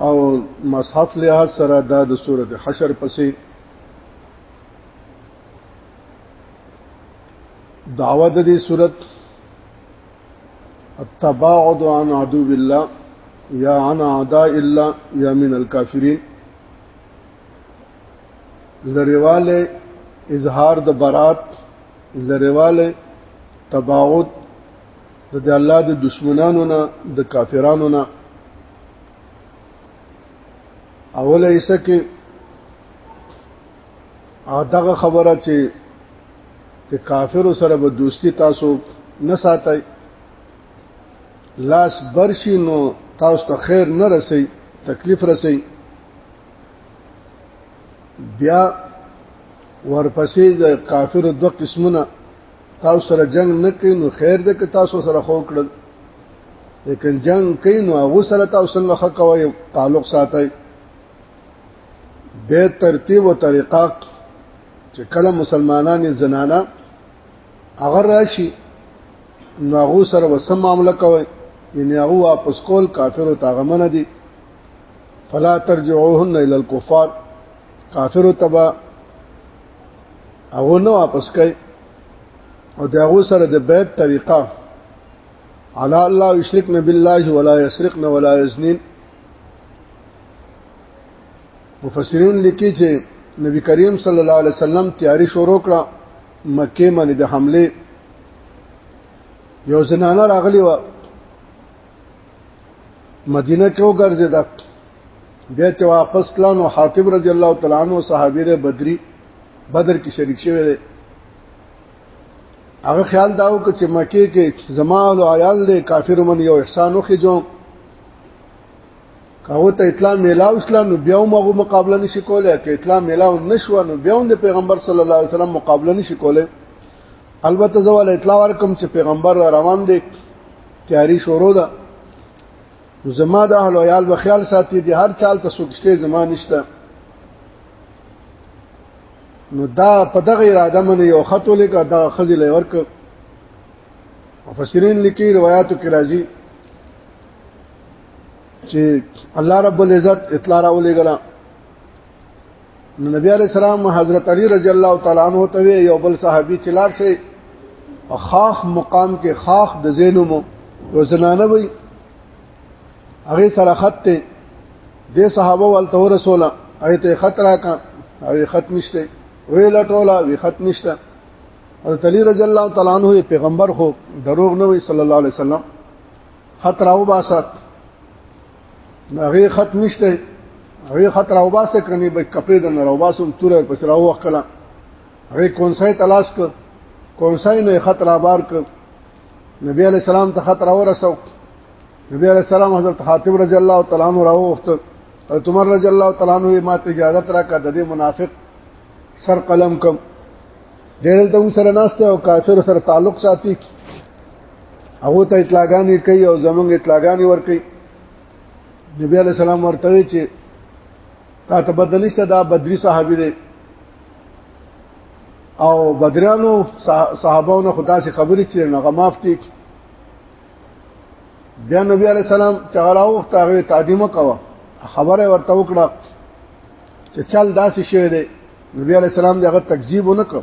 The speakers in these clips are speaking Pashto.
او مصحف لحاظ سره دا د سورت حشر پسې دعوه د دې صورت التباعد عن عدو الله یا عن اعداء الله یا من الكافرین لریواله اظهار د برات لریواله تباعد د دې الله د دشمنانو نه د کافرانو نه اوله یې سکه دغه خبره چې د کافر سره به دوستی تاسو نه ساتي لاس برشي نو تاسو ته خیر نه رسي تکلیف رسي بیا ورپسې د کافر دوه قسمونه تاسو سره جنگ نه کوي نو خیر دې که تاسو سره خو کړل لیکن جنگ کوي نو هغه سره تاسو څنګه حق کوي تعلق ساتي به ترتیب او طریقه چې کله مسلمانان زنانا هغه راشي نو هغه سره وسم معاملې کوي یعنی هغه واپس کول کافر او تاغمن دي فلا ترجعوهن الى الكفار کافر تبا هغه نو واپس کوي او دا هغه سره د بیت طریقه علی الله یشرکن بالله ولا یسرقن ولا یزنین مفسرین لیکي چې نبی کریم صلی الله علیه وسلم تیاری شروع کړه مکه باندې د حمله یو زنانه راغلی و مدینه کې وګرځید بیا چې واپس کلانو حاتب رضی الله تعالی عنہ صحابي له بدري بدر کې شریک شوی دی هغه خیال داو چې مکه کې زمال او عیال له کافر من یو احسان وکړي جو هغه ته اطلاع میلاو اسلام نو بیا هم هغه مقابله نشي کولای که اطلاع میلاو نشو نو بیا هم د پیغمبر صلی الله علیه وسلم مقابله نشي کولای البته زه ول اطلاع ورکم چې پیغمبر را روان دی تیاری شروع ده زما د اهل او عیال به خیال ساتي دي هر چال ته سوکشته زما نشته نو دا په دغه اراده من یو خط ولیکه دا خزل ورک مفسرین لیکي روایتو کې راځي چې الله رب العزت اطلاع راولېګلا نو نبی علی السلام حضرت علی رضی الله تعالی عنہ ته یو بل صحابي چلار شي خاخ مقام کې خاخ د زینو مو یو زنانه وي هغه سره خط ته د صحابه والته رسوله هغه ته خط راکا هغه خط نشته ویل ټوله وی خط نشته حضرت علی رضی الله تعالی عنہ پیغمبر خو دروغ نه وی صلی الله علیه وسلم خط راو باسات هغه خط نشته هغه خط راوباسه کني به کپې د راوباسم تور پس راو وکړه هغه کونسای تلاش ک کونسای نه خط را بار ک نبی علی السلام ته خط راو رسو نبی علی السلام حضرت حاتم رضی الله تعالی عنہ راو وخت حضرت عمر رضی الله تعالی عنہ ما ته اجازه را کا د دې منافق سر قلم کم ډېر ته سره ناشته او کافر سره تعلق ساتي هغه ته اطلاعګانی کوي او زمونږ اطلاعګانی ور کوي نبی علی السلام ورته وی چې تا ته بدلشته دا بدری صحابي دی او بدرانو صحابهونو خدا سي خبرې چې نه غمافتي بیا نبی علی السلام چغلاو وخت هغه تعظیم کوه خبره ورته وکړه چې چل داسې شوی دی نبی علی السلام دغه تکذیب ونکړ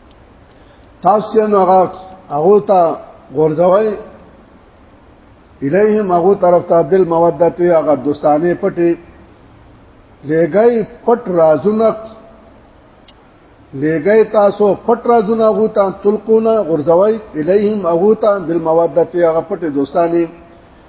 تاسو چې نو هغه هغه ته غورځوي الیهم هغه طرف ته بل مودته هغه دوستانه پټي لګي پټ رازونه لګي تاسو پټ رازونه هغه ته تلقونه غورځوي الیهم هغه ته بل مودته هغه پټي دوستانه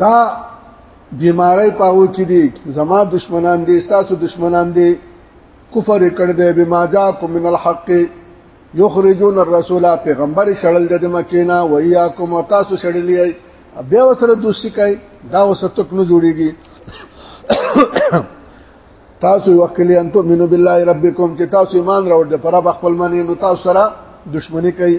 دا بیماری پاو کې دي زما دشمنان دي ستاسو دشمنان دي کفر کړ دې بما جاءکم من الحق یخرجون الرسول پیغمبر شړل د مکینا و یاکم تاسو شړلې بیا وسره دوسی کوي دا وسته کنه جوړیږي تاسو وکلی ان تؤمنو بالله ربکم چې تاسو ایمان راوړل پر خپل منی نو تاسو سره دښمنی کوي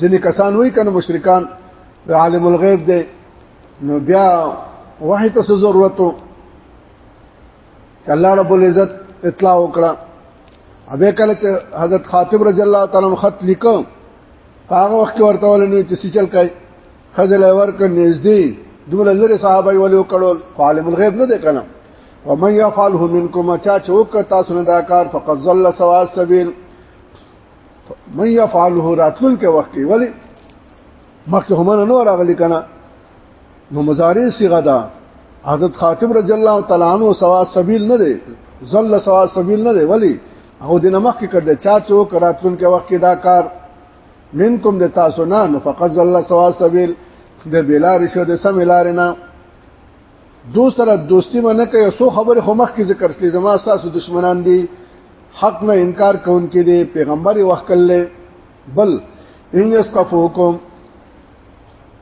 ځینې کسان وای کنه مشرکان عالم الغیب دی نو بیا وحی ته ضرورت وو الله رب العزت اطلاع وکړه ابه کله چې حضرت خاطب رضی الله تعالی عنہ خط لیکو هغه وخت ورته ولنو چې سچل کای خزل ورک نږدې دومره لري صحابه ولې وکړو عالم الغیب نه دی کنه ومن يفعله منكم چا چوک تاسو نه دا کار فقط ضل سوا السبيل من يفعله راتلل کې وخت کې ولی مخکې هم نه راغلی کنه نو مضارع صيغه ده حضرت خاطب رضی الله تعالی عنہ سوا سبیل نه دی زل سوا سبیل نه دی ولی او دینه مخکې کړ دې چا چوک راتلون کې وخت کې دا کار منکم د تاسو نه نو فقط زل سوا سبیل د بلا رشوه د سم لارې نه دو سره دوستی منه کوي سو خبره خو مخ کې ذکر کړي زما ساسو دشمنان دي حق نه انکار کون کې دي پیغمبر وخت کله بل ان یستفوکم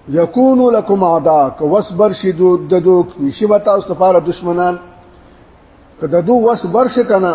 یکونو لکم عدا که وسبر شي دو ددو نشي وتا او سفاره دشمنان که ددو وسبر شي کنه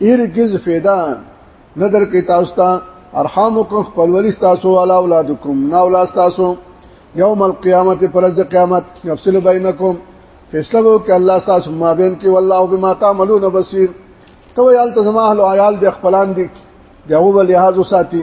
ارګز فیدان ندر کې تاسو ته ارحامکم خپلولی تاسو والا اولادکم نا اولاد تاسو یوم القیامت پر د قیامت یفصل بینکم فیصله وکړه الله تاسو ما بین کې والله بما تعملون بصیر تو یال ته زما اهل عیال د خپلان دي دغه ولې هاذ ساتي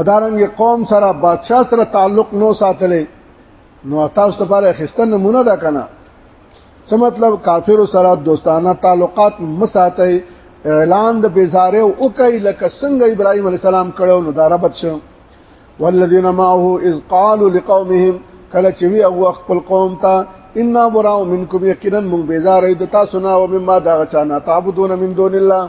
ادارنګ قوم سره بادشاہ سره تعلق نو ساتلې نو تاسو لپاره خسته نمونه ده کنه څه مطلب کافر سره دوستانه تعلقات مساتئ اعلان د بیزاره او کوي لکه څنګه ابراهيم عليه السلام کړو نو داربت شو والذین معه اذ قالوا لقومهم کله چې وی او خپل قوم ته ان براء منکم یقینا من بیزاره د تاسو نه او مما دا چانه تعبدون من دون الله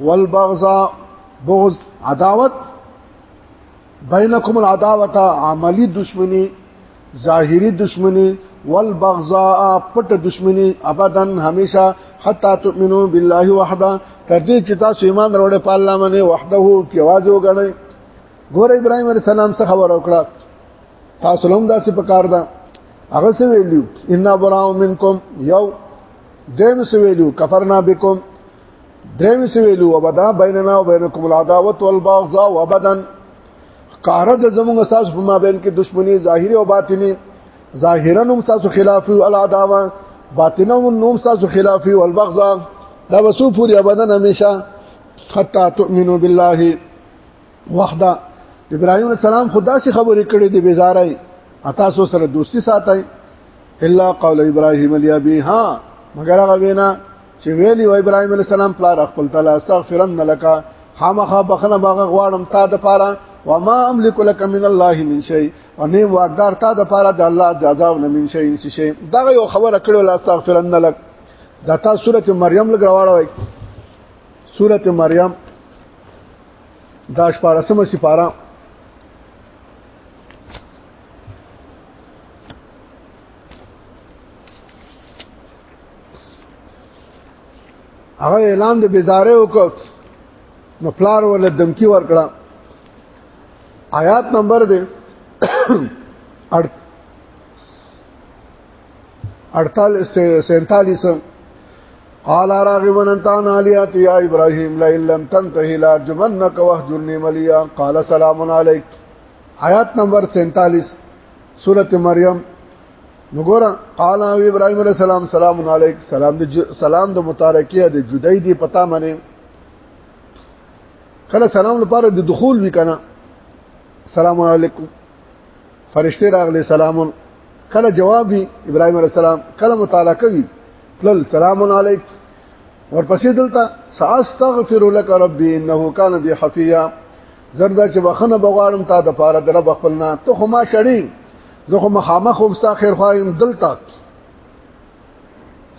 والبغضا بغض عداوت بینکم العداوت عملی دشمنی ظاهری دشمنی والبغضا پټ دشمنی ابدا همیشه حتا تؤمنو بالله وحده تر دې چې تاسو ایمان وروړې په الله باندې وحده هو کې आवाज وګڼئ ګور ابراهيم عليه السلام څخه خبر وکړه تاسو لوم داسې پکار ده هغه څه ویلو ان براء منکم یو دیم څه ویلو کفرنا بكم دریم سی ویلو وبدا بیننا و بینکم العداوت والبغضاء وبدن کار د زمونږ اساس په مابین کې دشمنی ظاهری او باطنی ظاهرا هم تاسو خلاف او العداوه باطنا هم نوم تاسو خلاف او البغضاء دا وسو پوری ابدن همیشه حتا تؤمنو بالله وحده ابراهيم السلام خدا سي خبرې کړې دي بيزارای تاسو سره دوستي ساتای الا قول ابراهيم لابي ها مگر هغه وینا چې ویلی و ابراهيم عليه السلام پلار خپل تعالی استغفرن لك خامخا بخنه باغه غواړم تا د پاره وما املك لك من الله من شيء اني واقدار تا د پاره د الله د عذاب نه من شيء انس شيء دا یو خبره کړو لا استغفرن لك دا تا سوره مریم لګراوړوي سوره مریم دا شپارسمه سپاره هغه اعلان د بیزاره وکړ نو پلار ول دمکی ورکړه آیات نمبر دی 47 قال راغب انت عن الیاتی یا ابراهیم لا لم تنتهي لا جمنك واهجرني مليا قال سلام عليك آیات نمبر 47 سورۃ مریم نو ګور قال ابراهيم عليه السلام سلام عليك سلام د سلام د متارکه د جدای دی پتا منه کله سلام لپاره د دخول وکنه سلام علیکم فرشته راغلي سلام کله جواب وی ابراهيم عليه السلام کله متارکه وی تل سلام عليك ورپسې دلته ساستغفر لك ربي انه كان بي حفيا زردا چې بخنه بغواړم تا د پاره در بخپلنا ته خو ما شړین زه خو مخامخ هم ستا خیر خوایم دلته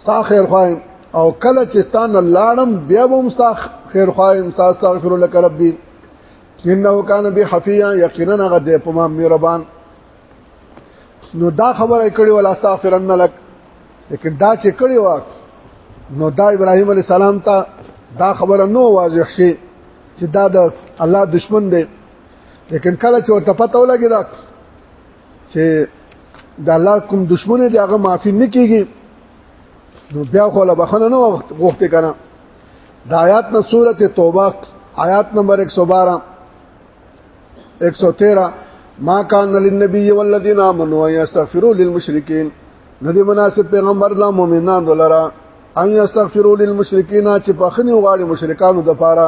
ستا خیر خوایم او کله چې تان لاړم بیا هم ستا خیر خوایم ستا استغفر لك ربي انه کان به حفیا یقینا غد په ما مهربان نو دا خبره کړي ولا استغفرن لك لیکن دا چې کړي واک نو دا ابراهيم عليه السلام ته دا خبره نو واضح شي چې دا د الله دشمن دی لیکن کله چې ورته پته ولګی دا چې د الله کوم دشمن دی هغه معافي نه کیږي نو بیا خو له بخنه نه وخت وخت کنه د آیات نه سورته توبه آیات نمبر 112 113 ما کان للنبي والذین آمنوا یستغفروا للمشرکین ندی مناسب پیغمبر لا مؤمنان دلرا ان یستغفروا للمشرکین چې پخنی غواړي مشرکانو د پاره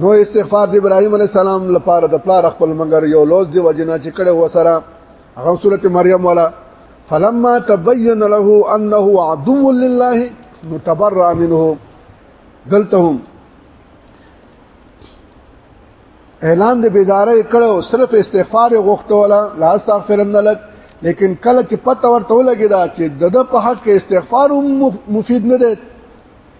نو استغفار د ابراهيم عليه السلام لپاره د پلار خپل منګر یو لوز دی وجنه چې کړه وسره هغه سوره مریم والا فلما تبين له انه عدو لله متبرع منه دلتهم اعلان د بیزاره کړه صرف استغفار غوښته ولا لا استغفرن لك لیکن کله چې پته ورته ولګی دا چې د په حق استغفار مفید نه دی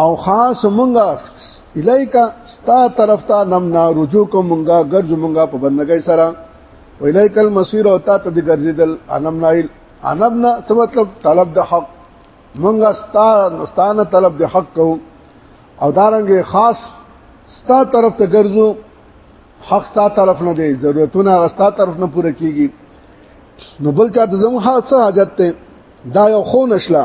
او خاص مونږه الیکا ستا طرف ته نمنا رجوع کوم مونږه ګرځ مونږه په بندګۍ سره ویلیک المسیر او تا ته د ګرځیدل انم نایل انم نه څه مطلب طلب د حق مونږه ستا ستانه طلب د حق کو او دارنګ خاص ستا طرف ته ګرځو حق ستا طرف نه دی ضرورتونه ستا طرف نه پوره کیږي نو بل چا د زموږ حاصل حاجت ته دا یو خو نشلا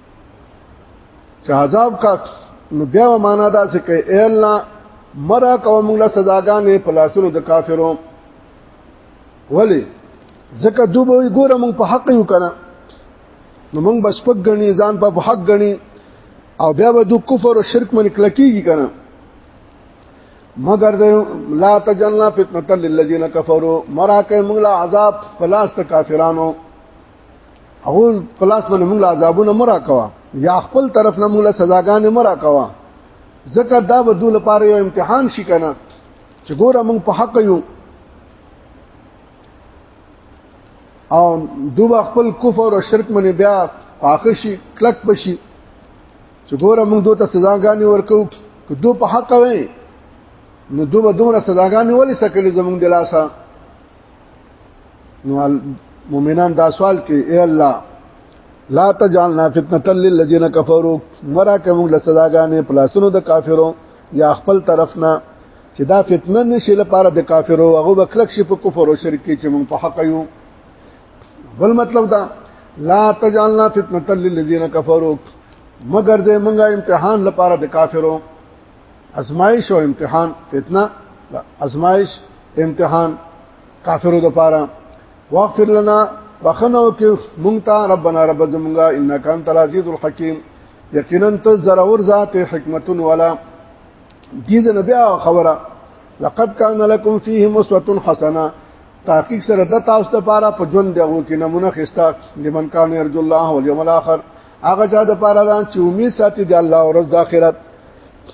چې عذاب کا نو بیا معنا دا چې کوي اے الله مرا کوم له سزاګانې په لاسونو د کافرو ولی ځکه دوبه ګوره مونږ په حق یو کنه نو مونږ بس پک غني ځان په حق غني او بیا به دو کفر او شرک من کلکیږي کنه مگر دې لا تجلنا فتنه للذین کفروا مرا کوم له عذاب پلاس ته کافرانو هغه پلاس باندې موږ عذابونه مرا کوا یا خپل طرف نه موږ سزاګانې مرا کوا ځکه دا به دوی لپاره یو امتحان شي کنه چې ګوره موږ په حق یو او دوی خپل کفر او شرک باندې بیا پاخه شي کلک بشي چې ګوره موږ دوی ته سزاګانې ورکو که دوی په حق وي نو دوی به دومره سزاګانې ولې سکلې زموږ د لاسه نو مؤمنان دا سوال کوي اے الله لا تجعلنا فتنه للذین کفروا مرا کوم له سزاګانې پلاسونو د کافرو یا خپل طرفنا چې دا فتنه نشي لپاره د کافرو هغه بکلک شي په کفر او شرک کې چې موږ په حق یو بل مطلب دا لا تجعلنا فتنه للذین کفروا مگر دې موږ امتحان لپاره د کافرو ازمایش او امتحان فتنه ازمایش امتحان کافرو د پاره واغفر لنا بخنو کې مونږ ته ربنا رب زمونږه انک انت العزیز الحکیم یقینا ته زرور ذات حکمت ولا دې نه بیا خبره لقد كان لكم فيهم اسوه حسنه تحقیق سره د تاسو لپاره په ژوند دغه کې نمونه خستا لمن کان يرجو الله واليوم الاخر هغه چا د پاره ده چې امید ساتي د الله او ورځ د آخرت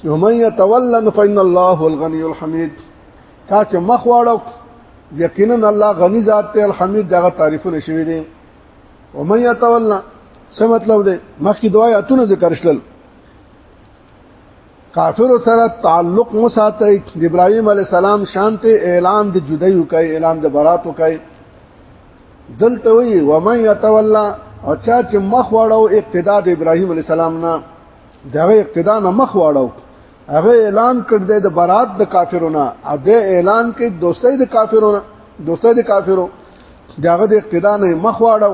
ومن يتولى فإن الله هو الغني الحميد تا چې مخ واړو یقینا الله غنی ذات ته الحمید دغه تعریفونه شوی دي ومن يتولى څه مطلب دی مخکې دعایاتونه ذکر شلل کافر سره تعلق مو ساتي ابراهيم عليه السلام شانته اعلان د جدای وکي اعلان د برات وکي دلته وي ومن يتولى او چا چې مخ واړو اقتدا د ابراهيم عليه السلام نه دغه اقتدا نه مخ واړو هغه اعلان کړ د برات د کافرونو ا د اعلان کې دوستۍ د کافرونو دوستۍ د کافرو دغه د اقتدا نه مخ واړو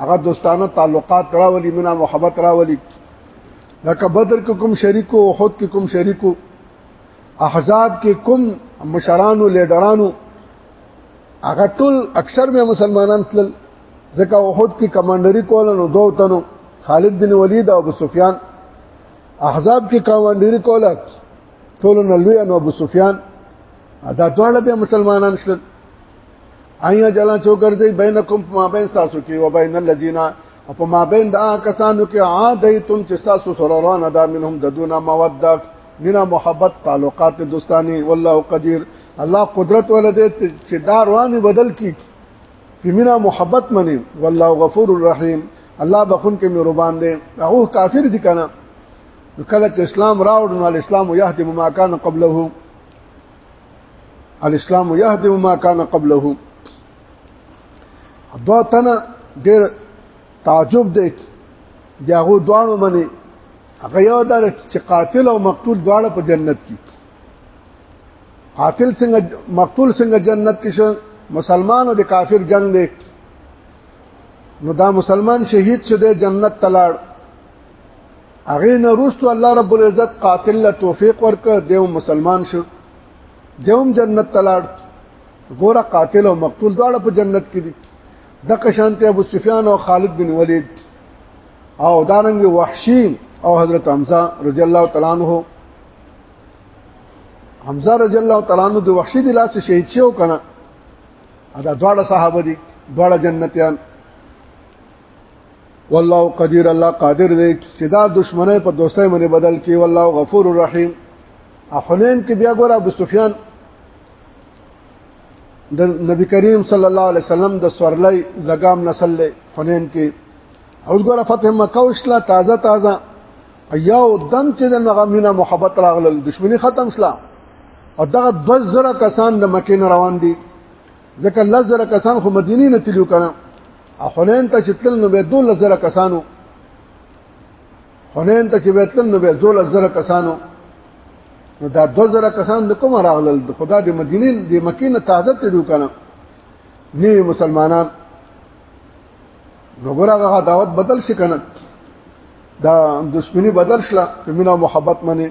هغه دوستانه تعلقات راولي منا محبت راولي لکه بدر کې کوم شریکو او خود کې کوم شریکو احزاب کې کوم مشرانو لیډرانو هغه ټول اکثر مې مسلمانان تل ځکه خود کې کمانډري کول نو دوه تنو خالد بن ولید او ابو سفیان احزاب کې کمانډري کول ټول نو لوی نو ابو سفیان دا ټول به مسلمانان شل ایا جلا چوکر دی بینکم ما بین تاسو کې و بین الذین او په ما بین دا کسانو کې عادیتم چې تاسو سره روان ادا منهم ددون موده مینا محبت تعلقات دوستانی والله قدیر الله قدرت ولدی چې دا رواني بدل کی په مینا محبت منی والله غفور الرحیم الله بخون کې مهربان دی هغه کافر دي کنه کله چې اسلام راوړ نو اسلام یهدم ما کان قبله الاسلام يهدم ما كان قبله دو تنه ډېر تعجب دی دغه دوانو باندې هغه یو در چې قاتل او مقتول دواړه په جنت کې قاتل څنګه مقتول څنګه جنت کې شو مسلمان او د کافر جنگ دی نو دا مسلمان شهید شو د جنت تلاړ هغه نه روستو الله رب العزت قاتل له توفیق ورک دیو مسلمان شو دیوم جنت تلاړ ګوره قاتل او مقتول دواړه په جنت کې دي د قشانته ابو سفیان او خالد بن ولید او دارنګ وحشی او حضرت حمزه رضی الله تعالی عنہ حمزه رضی الله تعالی عنہ د وحشی د لاس شهید شو کنه دا دواړه صحابه دي دواړه جنتیان والله قدیر الله قادر دی چې دا دشمنه په دوستۍ باندې بدل کی والله غفور الرحیم حنین کې بیا ګور ابو سفیان د نبی کریم صلی الله علیه وسلم د سورلۍ لګام نسل له حنین کې اوس ګور فتح مکه او اسلام تازه تازه ایاو دم چې د نغمینه محبت راغله دشمنی ختم اسلام او دغه 2000 کسان د مکه روان دي ځکه لزر کسان خو مدینه نه تلو کنه حنین ته چتل نو به دول لزر کسانو حنین ته چې وتل نو به دول لزر کسانو نو دا 2000 کسان د کوم راغلل د خدا د مدینه د مکې نه تازه تلو کنه نه مسلمانان نو ګورغه دعوت بدل شي کنه دا دښمنی بدل شله په مینا محبت منه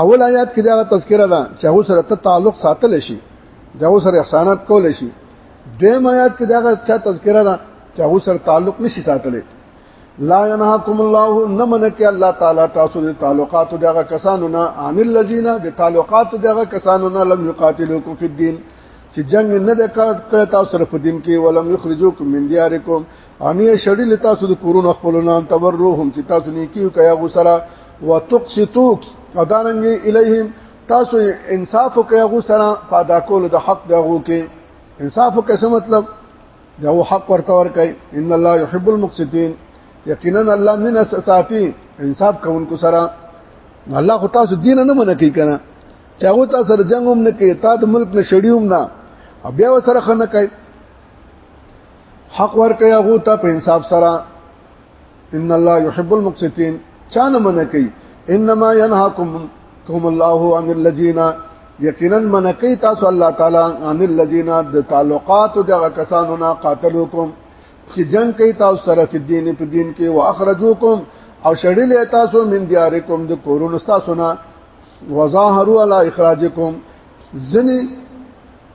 اول آیات کې دا تذکرہ ده چې هغه سره ته تعلق ساتل شي دا هغه سره احسانات کول شي دویم آیات کې دا چا تذکرہ ده چې هغه سره تعلق نشي ساتل لا ينهاكم الله نمنك الله تعالی تاسو د تعلقات دغه کسانو نه عن الذين د تعلقات دغه کسانو نه لم يقاتلوكم في الدين چې جنگ نه د کړه تاسو سره په دین کې ولم يخرجوكم من دياركم انیه شړی لتا سود کورونه خپلونه تبروهم چې تاسو نیکیو کیا غسرا وتقسطو اداننګ الیهم تاسو انصاف کیا غسرا پادا کول د حق دغو کې انصاف کیسه مطلب دغه حق ورته ورکای ان الله يحب المقسطين یقینا الله من ساتي انصاف کوونکو سره الله خو تاسو دین نه منه کوي کنه چې هغه تاسو سره جنگ هم نه کوي تا د ملک نه شړیوم نه بیا سره خنه کوي حق ورکړي هغه ته په انصاف سره ان الله يحب المقسطين چانه من کوي انما ينهاكم کوم الله عن الذين یقینا من کوي تاسو الله تعالی عن الذين د تعلقات دغه کسانو نه قاتلوکم چې جنگ کوي تاسو سره په دین په دین کې واخرجوکم او شړلې تاسو من دیارکم د کورونو تاسو نه وظاهروا علی اخراجکم ځنی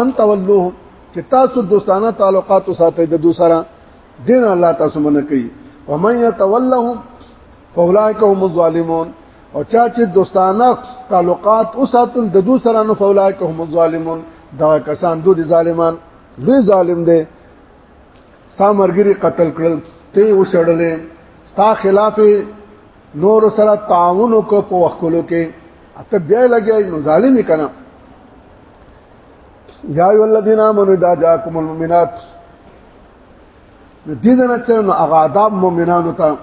ان تولوهم چې تاسو دوستانه تعلقات ساتي د دوسرا دین الله تاسو باندې کوي ومن يتولهم فاولائک هم الظالمون او چا چې دوستانه تعلقات او ساتل د دوی سره نو فولای کوم ظالمون دا کسان دوی دي ظالمان دوی ظالم دي سامرګری قتل کړل ته وشړلې ستا خلاف نور سره تعاون کو په وکولو کې اته بیا لګي نو ظالم کنا یا ای الذین آمنوا اذا جاءکم المؤمنات دې ځنه چې نو هغه آداب مؤمنانو ته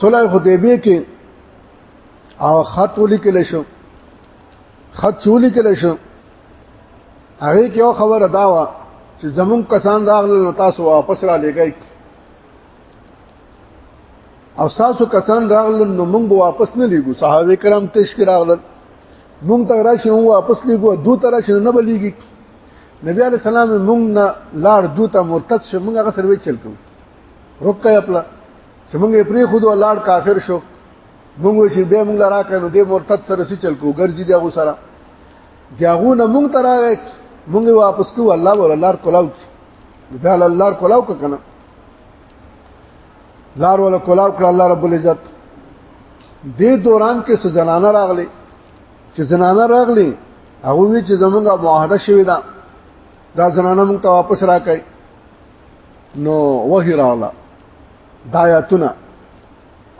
صلح حدیبیه کې او خط ولیکل شو خط چولی کله شو هغه کې یو خبره دا و چې زمون کسان راغله نو تاسو واپس را لګی او تاسو کسان راغلل نو موږ به واپس نه لیګو صحابه کرام تشکر راغلل موږ ته راشي نو واپس لیګو دوه تر شي نه بلیږي نبی علی السلام موږ نه لاړ دوه ته مرتد شو موږ هغه سره وچل کو رکه خپل چې موږ یې پری خود لاړ کافر شو موږ چې به موږ راکړ نو د مرتد سره سي چل کو ګرځي دغه سره دغه نه موږ تراغه موږ واپس کو الله ور الله کولاو بیا الله کولاو کنه لار ولا کولاو کړ الله رب العزت دې دوران کې سجنانه راغلي چې زنانه راغلي هغه وی چې زمونږه معاهده شوې ده دا زنانه مونږ ته واپس راکړي نو وحی راغله دایاتونه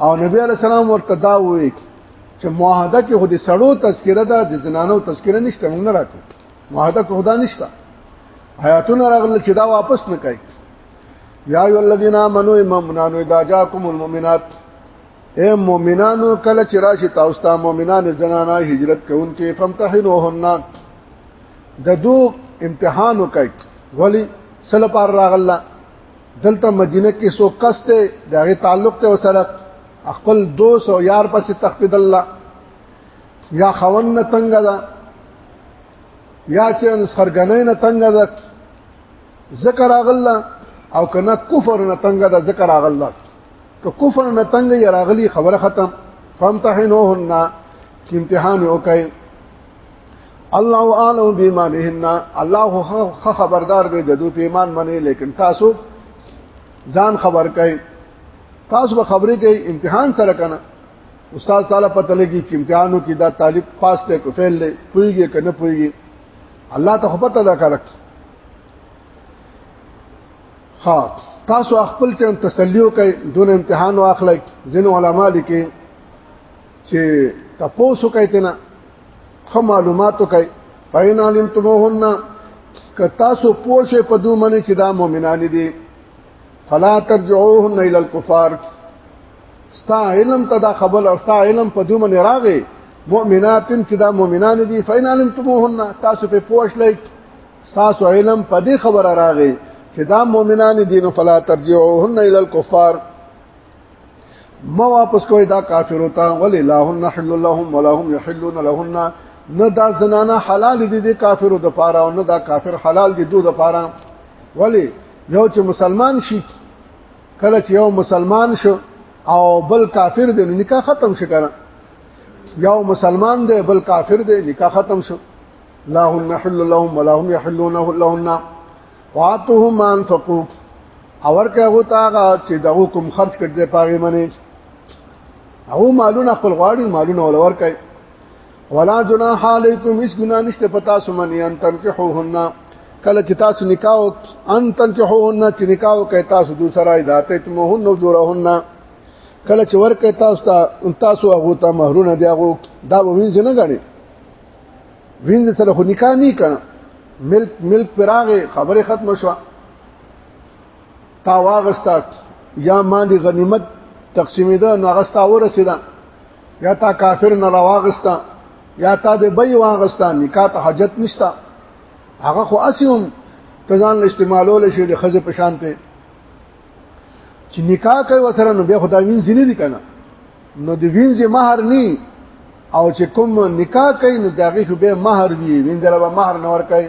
او نبی علی السلام ورته دا وی چې معاهده کې خو دې سړو تذکره ده د زنانو تذکره نشته مونږ نه راکړو وعده خدا نشته حیاتونه راغله چې دا واپس نه کوي یا ای الذین آمنو امامنانو اذا جاءکم المؤمنات اے مؤمنانو کله چې راشي تاسو ته مؤمنان زنانه هجرت کوونکې فمتحنوهن د دو امتحان وکړي ولی سل پر راغله دلته مدینه کې سو کسته دغه تعلق ته وسره خپل دوست او یار پسې تخفید الله یا خون نه تنګ ده یا چې سرګنې نه تنګ ده ذکر اغلا او کنه کفر نه تنګ ده ذکر اغلا که کفر نه تنګ یې راغلی خبره ختم فامتحنوهن کی امتحان وکړي الله اعلم بمانهن الله خو خبردار دی د دوی په ایمان باندې لیکن تاسو ځان خبر کړئ تاسو به خبرې کوي امتحان سره کنه استاد تعالی پته لګي چې امتحانو کې دا طالب پاس ته کو فیل لې پويږي کنه پويږي الله ته خپل ادا کړک ها تاسو خپل چې تسلیو کوي دون امتحان واخلئ ځین علما لیکي چې تاسو کوي تنه خو معلوماتو کوي فین علمتموهن ک تاسو پوښې په دوه منی چې دا مؤمنان دي فلا ترجعوهن الى الكفار ستا علم ته دا خبر او ستا علم په دومره نه راغی مؤمنات چې دا مؤمنان دي فین علمتموهن تاسو په پوښ لای تاسو علم په دې خبره راغی چې دا مؤمنان دي نو فلا ترجعوهن الى الكفار ما واپس کوی دا کافر ہوتا ولی لاهن حل لهم ولا هم يحلون لهن نه دا زنانه حلال دي د کافرو د پاره او نه دا کافر حلال دي دوی د پاره ولی یو چې مسلمان شي کله چې یو مسلمان شو او بل کافر دی نکاح ختم شو کنه یو مسلمان دی بل کافر دی نکاح ختم شو لا هم حل لهم ولا هم يحلونه لهن واتهم ما انفقوا اور که هغه تاغه چې دغه کوم خرج کړي پاغي منی هغه مالونه خپل غواړي مالونه ولور کوي ولا جناح علیکم اس گناہ نشته پتا سمنی ان تنکحوهن کله چې تاسو نکاح او ان تنکحوهن چې نکاح او کې تاسو دو سره ذاته ته مهن نو جوړهن کله چې ورکه تاسو ته تاسو هغه ته مہرونه دی هغه دا وینځ نه غني وینځ سره خو نکاح نه کړه ملک ملک پراغه خبره ختم شو تا واغستا یا مان دي غنیمت تقسیمې ده نو غستا ورسېده یا تا کافر نه راوغستا یا تا د بې واغستا نکاح ته حاجت نشتا هغه خو اسیم تزان استعمالول شي د خزه په شان ته چې نکاح کوي وسره نو به خدای وین زینې دي کنه نو د وینځي مہر ني او چې کوم نکاح کوي نو دغه خو به مہر وي وینځره به مہر نور کوي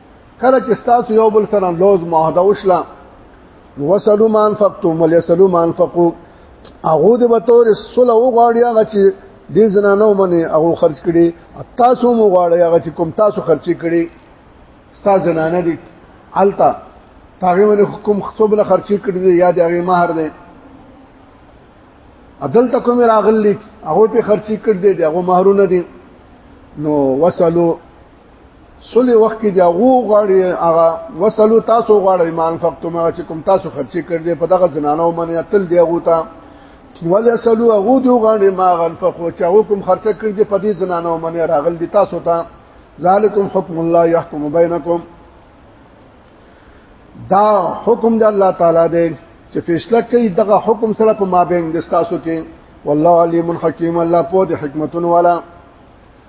کله چې تاسو یو بل سره لوز معاهده وشله وسلو ما انفقتم وليسلو ما انفقوا هغه د بتور سله وغواړي هغه چې دې زنانو باندې هغه خرج کړي تاسو مو غواړي هغه چې کوم تاسو خرج کړي تاسو زنانه دي التا هغه باندې حکم خطب له خرج کړي دي یا د هغه مہر دي عدل تکوم راغلی هغه په خرج کړي دي هغه مہرونه دي نو وصلو سولې وخت کې دا غو غاړي هغه وسلو تاسو غاړي مان فقتم چې کوم تاسو خرچي کړ دې په دغه زنانو باندې تل دی غو ته ولا سلو غو دی غاړي ما غنفق و چاو کوم خرچه کړ دې په دې زنانو باندې راغل دي تاسو ته ذالکم حکم الله يحكم بينكم دا حکم د الله تعالی دی چې فیصله کوي دغه حکم سره په مابین د تاسو کې والله علیم حکیم الله په دې حکمتونو والا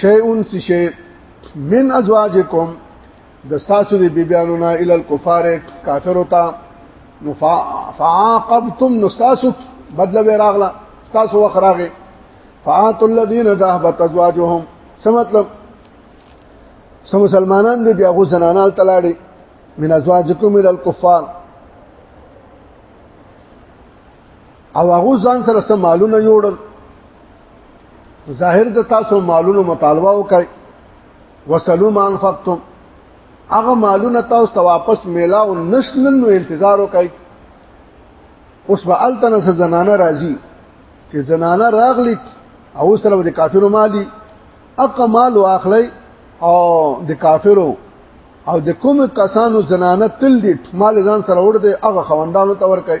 شیئون سی شی من ازواجکم د ستاسو د بیبیانو نه ال الکفار کافر وتا نو فعاقبتم نو ستاسو بدله به راغله ستاسو وخت راغی فات الذين ذهبت ازواجهم څه مطلب څه مسلمانان دي بیا غو زنانال تلاړي من ازواجکم ال الکفار او هغه ځان سره سم مالونه جوړل ظاهر د تاسو مالونو مطالبه وکړي وسلو ما انفقتم هغه مالونه تاسو ته واپس میلاو نشنن نو انتظار وکړي اوس به التنه زنانه راځي چې زنانه راغلی او سره د کافرو مالي اقمال واخلي او د کافرو او د کوم کسانو زنانه تل دي مال ځان سره ور دي هغه خوندانو تور کوي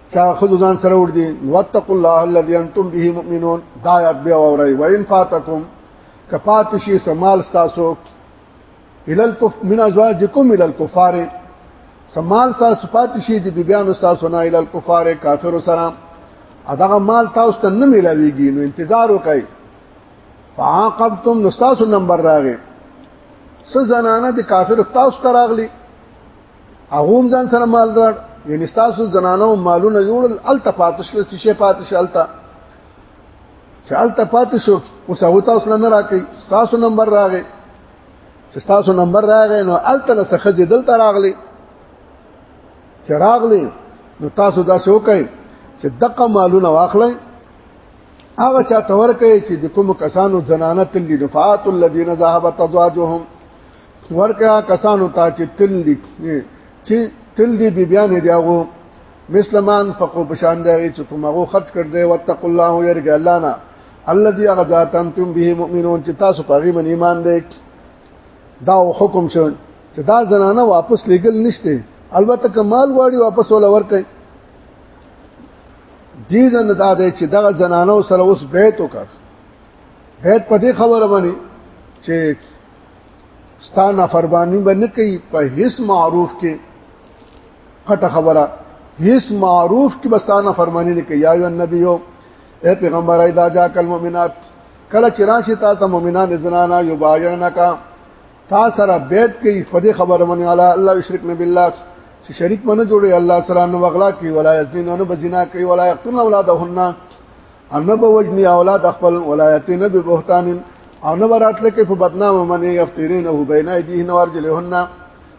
چا خود ځان سره ور دي واتقوا الله الذي انتم به مؤمنون دا یاد بیا وری وان فاتکم کفات شي سمال تاسو الال کف من ازواجکم الال کفار سمال تاسو پات شي د بیان تاسو نه الال کفار کافر سره اداغه مال تاسو ته نه ملاويږي نو انتظار وکړئ فعاقبتم نستاسو نمبر راغی س زنانه د کافر تاسو ته راغلی هغه هم ځان سره مال راړ یعنی تاسو زنانو مالونه جوړل ال تفاتش له شي پاتش التا چې ال تفاتش اوس هغه تاسو نه راکې تاسو نمبر راغې چې تاسو نمبر راغې نو ال تل څخه جدل تر راغلي چې راغلي نو تاسو دا شو کوي چې دغه مالونه واخلئ هغه چا تور کوي چې د کوم کسانو زنانه تل دفعات الذين ذهبت ازواجهم ورکا کسانو ته چې تل دي چې تل دي بی بیان دی هغه مسلمان فقو بشان دی چې کوم هغه خرج کړ دی وتق الله يرجى الله نه الذي غذات انتم به مؤمنون چې تاسو په ایمان ایمان دی دا حکم شو چې دا زنانه واپس لګل نشته البته کمال واړي واپس ولا ورکړي دې زن دا دی چې دا زنانه سره اوس بیت وکړ بیت په دې خبره باندې چې ستا نافرمانی به نه کوي په هیڅ معروف کې خټه خبره هیڅ معروف کې به ستا نافرمانی نه کوي یا ایو النبیو اے پیغمبر ایدا جا کل مؤمنات کله چې راشي تا ته مؤمنان زنانا یبایعنا کا تا سره بیت کوي فدی خبر من علی الله یشرک نه بالله چې شریک منه جوړي الله سره نو وغلا کوي ولا یذین نو بزنا کوي ولا یقتلن اولادهن ان به وجنی اولاد خپل ولایت نه به بهتان او نه براتله کې په بدنامه منی یفترین او بین ایدیه نور جلهن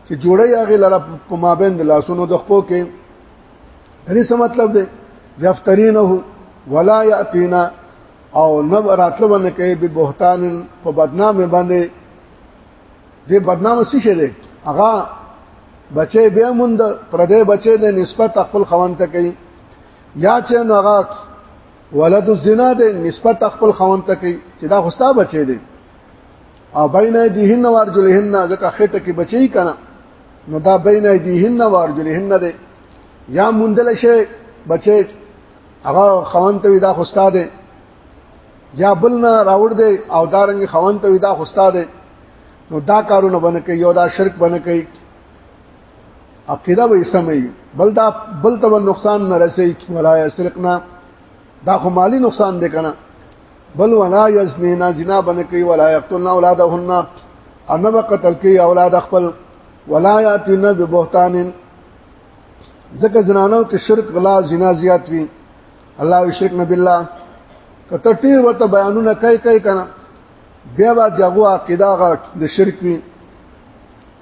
چې جوړی هغه لره په مابین د لاسونو د خپو کې دې څه مطلب دی یفترینه ولا یاتینا او نه براتله باندې کې به بهتان په بدنامه باندې دې بدنامه څه شه دی هغه بچي بیا مونږ پردې بچي د نسبت خپل خوان ته کوي یا چې نو هغه ولد الزنا دی نسبت خپل خوند ته کوي چې دا خوستا بچی دی او بین ایدیهن وارجلهن ځکه خټه کې بچی کنه نو دا بین ایدیهن وارجلهن دی یا مندل شي بچی هغه خوند ته دا خوستا دی یا بل نه راوړ دی او دارنګ خوند ته دا خوستا دی نو دا کارونه باندې کوي یو دا شرک باندې کوي عقیده به سمي بل دا بل ته نقصان نه رسي ولا يسرقنا دا خو مالی نقصان دی کنه بل ولا يزنينا زنا بن کوي ولا يقتلنا اولادهن ان وقتل کوي اولاد خپل ولا ياتينا ببهتان ځکه زنانو کې شرک غلا زنا زیات وي الله شرک نه بالله کته ټیر وته بیانونه کوي کوي کنه بیا به دغه عقیده غا د شرک وي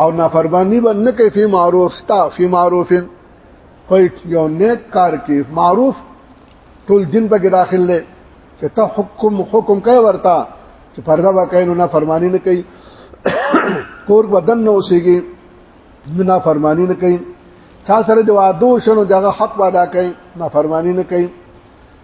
او نافرمانی به نه کوي فی معروف ستا فی معروف په یو نیک کار کې معروف ټول دین په کې داخل دی چې ته حکم حکم کوي ورته چې پرده وکړي نو نافرمانی نه کوي کور بدن نه اوسېږي نه فرمانی نه کوي چا سره د وادو شنو دغه حق ادا کوي نه فرمانی نه کوي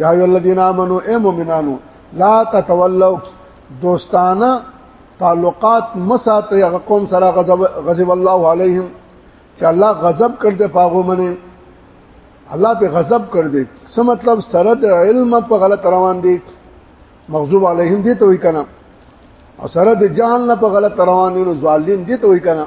یا ایو الذین آمنو اے مومنانو لا تتولوا دوستانه تعلقات مساته هغه قوم سره غضب الله علیهم چې الله غضب کړ دې پاغو منه الله په غضب کړ دې څه مطلب سره د علم په غلط روان دي مغضوب علیهم دي ته وی کنه او سره د جهل نه په غلط روان دي نو ظالم دي ته وی کنه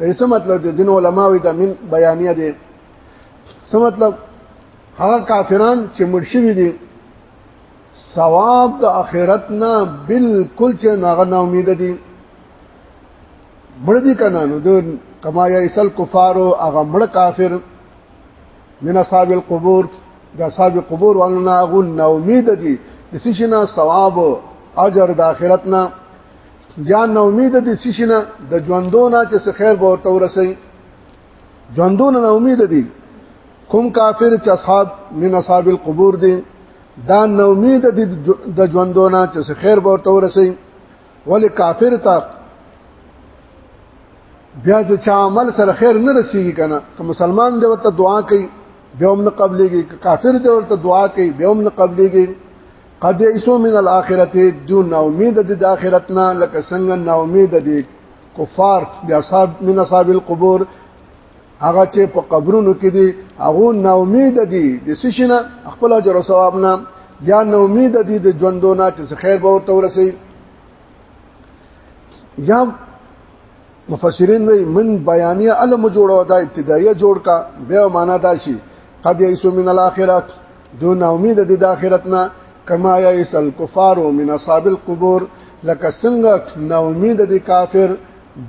ایسه مطلب دی جن علماء وی دا من بیانیه دی څه مطلب هغه کافران چې مرشوی دي ثواب د اخرت نه بالکل چې ناغه نا امید دي مړ دي کنه نو د کما یسل کفارو هغه مړ کافر من اصحاب القبور د اصحاب قبور ولنا غن نا امید دي د سشنا ثواب اجر د اخرت نه یا نو امید دي چې نه د ژوندونه چې څه خیر به ورته ورسي ژوندونه نو امید دي کوم کافر چې اصحاب من اصحاب القبور دي دا نو امید دي د ژوندونه چې څه خیر به ورته ورسي ولې کافر تا بیا د چا عمل سره خیر نه رسیږي کنه که مسلمان دی ورته دعا کوي بیا هم نه قبليږي کافر دی ورته دعا کوي بیا هم نه قبليږي قد یئسو من الاخرته دون نا امید دي د اخرت نه لکه څنګه نا امید دي کفار بیا صاحب من اصحاب القبور هغه چې په قبرونو کې دي هغه نا امید دي د سشنه خپل اجر او ثواب نه یا نا امید دي د ژوندونه چې خیر به ورته ورسي یا مفسرین وی من بیانیه علم جوړو دا ابتدایه جوړ کا به معنا دا شي قد یئسو من الاخرات دو نا امید دي د اخرت نه کما یئس الکفار من اصحاب القبور لکه څنګه نا امید دي کافر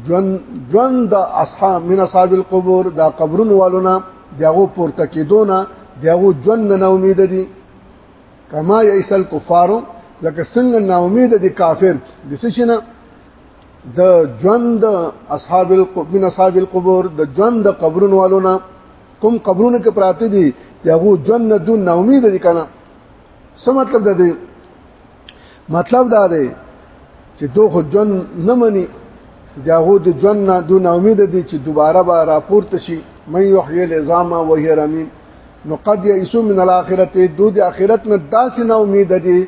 جون جون د اصحاب من اصحاب القبور دا قبرون والونا دغه پورته کیدونه دغه جون نه امید دي کما یئس الکفار لکه څنګه نا امید دي کافر د څه شنه د ژوند اصحاب القبور من اصحاب القبور د ژوند د قبرونو والونه کوم قبرونه کې پراته دي یغو ژوند دون نا امید دي کنه څه مطلب ده دی مطلب دا دی چې دوه خو ژوند نه مني داغو د ژوند نه دون امید دي چې دوباره به راپورته شي مې یحیی العظام وهی رمیم نو قد یئسو من الاخرته دو د اخرت نه داسې نه امید دي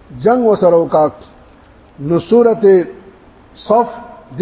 جنگ وسره وکاک نو سورته صف د